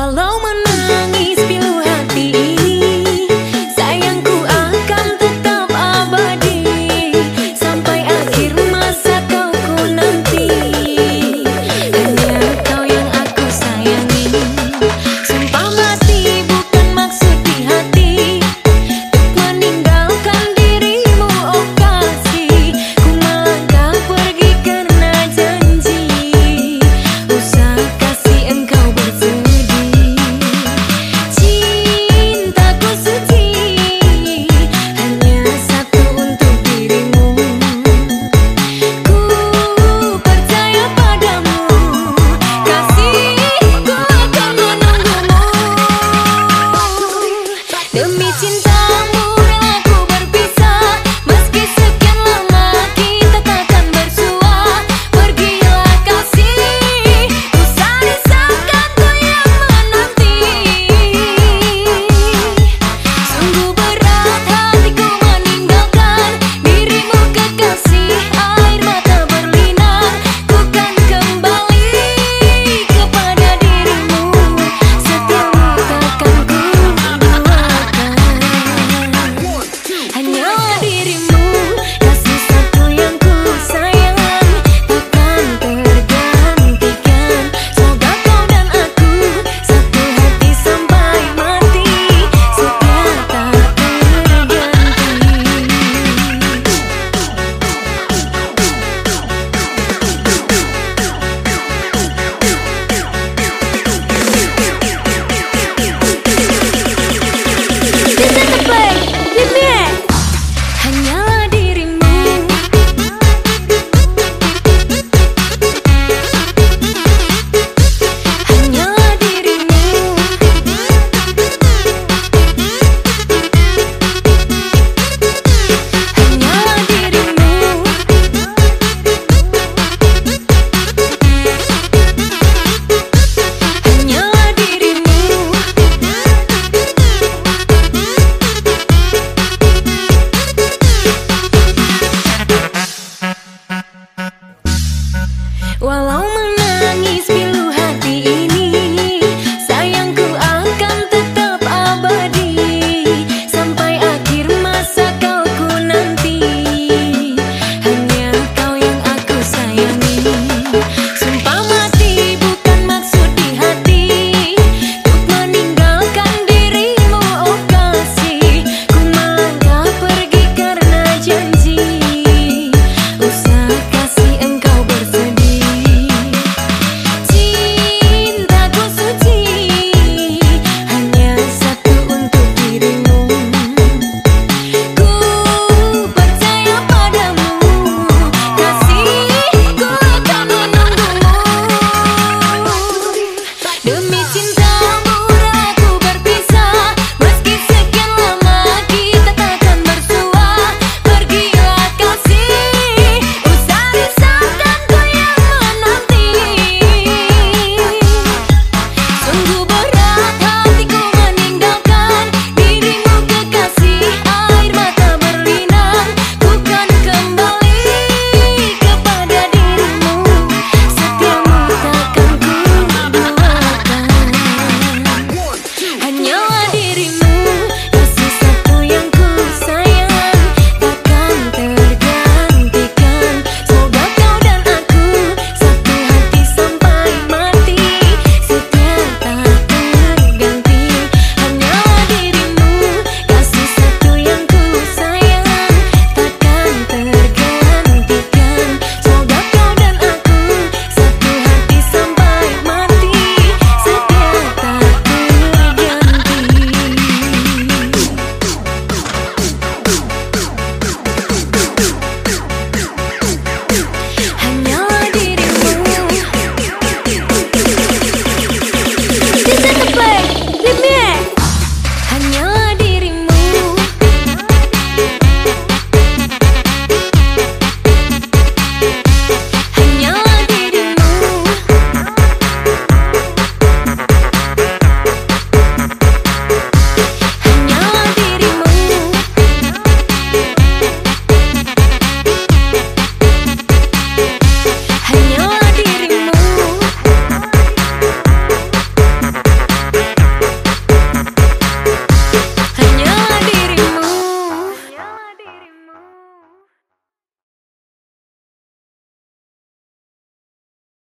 Walau